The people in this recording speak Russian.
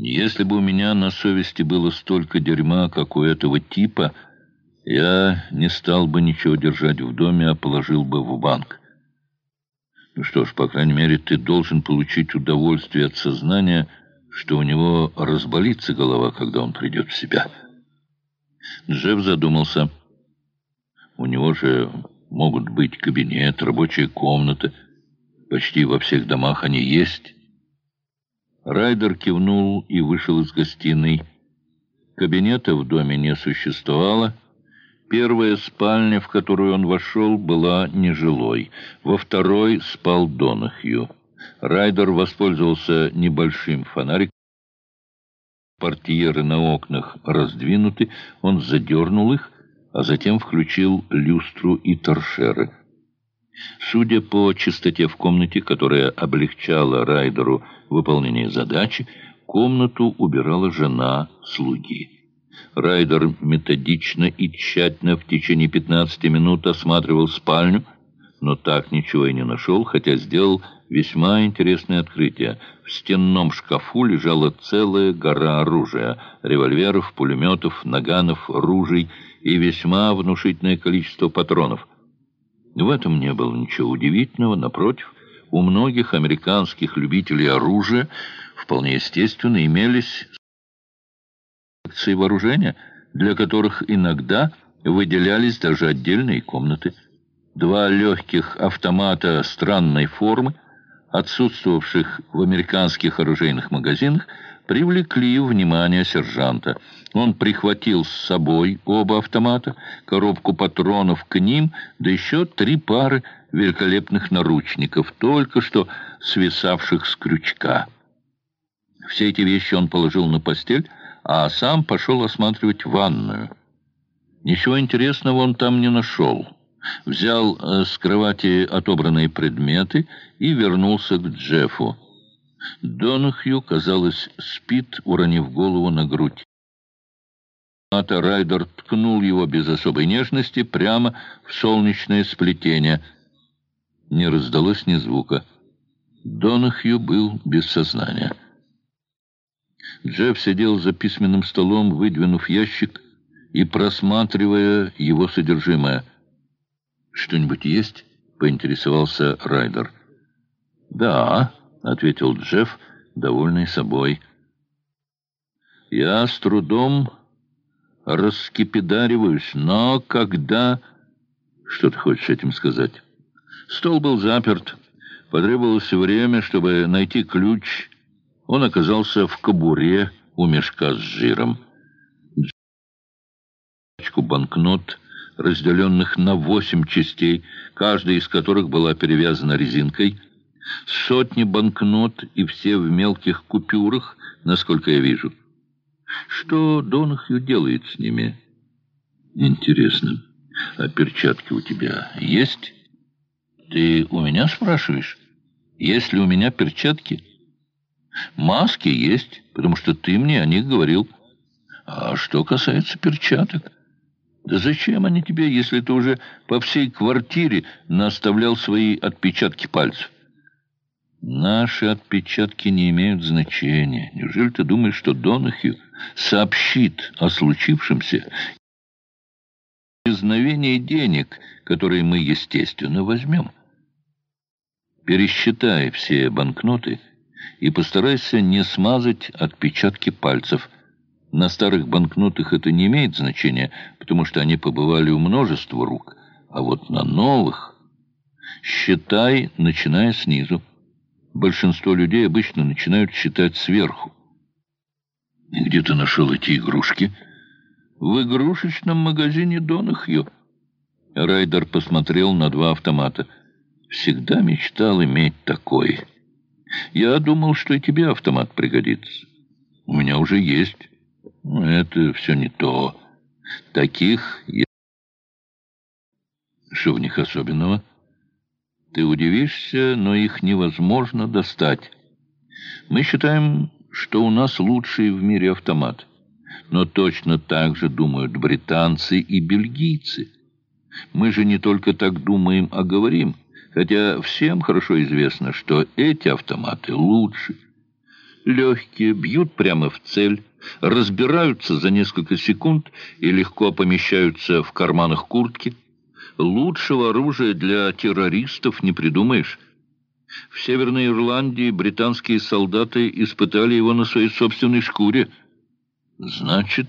Если бы у меня на совести было столько дерьма, как у этого типа, я не стал бы ничего держать в доме, а положил бы в банк. Ну что ж, по крайней мере, ты должен получить удовольствие от сознания, что у него разболится голова, когда он придет в себя. Джефф задумался. У него же могут быть кабинет, рабочая комната. Почти во всех домах они есть. Райдер кивнул и вышел из гостиной. Кабинета в доме не существовало. Первая спальня, в которую он вошел, была нежилой. Во второй спал Донахью. Райдер воспользовался небольшим фонариком. Портьеры на окнах раздвинуты, он задернул их, а затем включил люстру и торшеры. Судя по чистоте в комнате, которая облегчала Райдеру выполнение задачи, комнату убирала жена слуги. Райдер методично и тщательно в течение 15 минут осматривал спальню, но так ничего и не нашел, хотя сделал весьма интересное открытие. В стенном шкафу лежала целая гора оружия, револьверов, пулеметов, наганов, ружей и весьма внушительное количество патронов. В этом не было ничего удивительного, напротив, у многих американских любителей оружия вполне естественно имелись акции вооружения, для которых иногда выделялись даже отдельные комнаты. Два легких автомата странной формы, отсутствовавших в американских оружейных магазинах, привлекли внимание сержанта. Он прихватил с собой оба автомата, коробку патронов к ним, да еще три пары великолепных наручников, только что свисавших с крючка. Все эти вещи он положил на постель, а сам пошел осматривать ванную. Ничего интересного он там не нашел. Взял э, с кровати отобранные предметы и вернулся к Джеффу. Донахью, казалось, спит, уронив голову на грудь. Ата Райдер ткнул его без особой нежности прямо в солнечное сплетение. Не раздалось ни звука. Донахью был без сознания. Джефф сидел за письменным столом, выдвинув ящик и просматривая его содержимое. «Что-нибудь есть?» — поинтересовался Райдер. «Да», — ответил Джефф, довольный собой. «Я с трудом раскипидариваюсь, но когда...» «Что ты хочешь этим сказать?» «Стол был заперт. Потребовалось время, чтобы найти ключ. Он оказался в кобуре у мешка с жиром. Пачку банкнот, разделенных на восемь частей, каждая из которых была перевязана резинкой — Сотни банкнот и все в мелких купюрах, насколько я вижу. Что Донахью делает с ними? Интересно. А перчатки у тебя есть? Ты у меня спрашиваешь? Есть ли у меня перчатки? Маски есть, потому что ты мне о них говорил. А что касается перчаток... Да зачем они тебе, если ты уже по всей квартире наставлял свои отпечатки пальцев? Наши отпечатки не имеют значения. Неужели ты думаешь, что Донахью сообщит о случившемся исчезновении денег, которые мы, естественно, возьмем? Пересчитай все банкноты и постарайся не смазать отпечатки пальцев. На старых банкнотах это не имеет значения, потому что они побывали у множества рук, а вот на новых считай, начиная снизу. Большинство людей обычно начинают считать сверху. «Где ты нашел эти игрушки?» «В игрушечном магазине Донахью». Райдер посмотрел на два автомата. «Всегда мечтал иметь такой. Я думал, что и тебе автомат пригодится. У меня уже есть. Но это все не то. Таких Что в них особенного?» Ты удивишься, но их невозможно достать. Мы считаем, что у нас лучший в мире автомат. Но точно так же думают британцы и бельгийцы. Мы же не только так думаем, а говорим, хотя всем хорошо известно, что эти автоматы лучше. легкие, бьют прямо в цель, разбираются за несколько секунд и легко помещаются в карманах куртки. Лучшего оружия для террористов не придумаешь. В Северной Ирландии британские солдаты испытали его на своей собственной шкуре. Значит,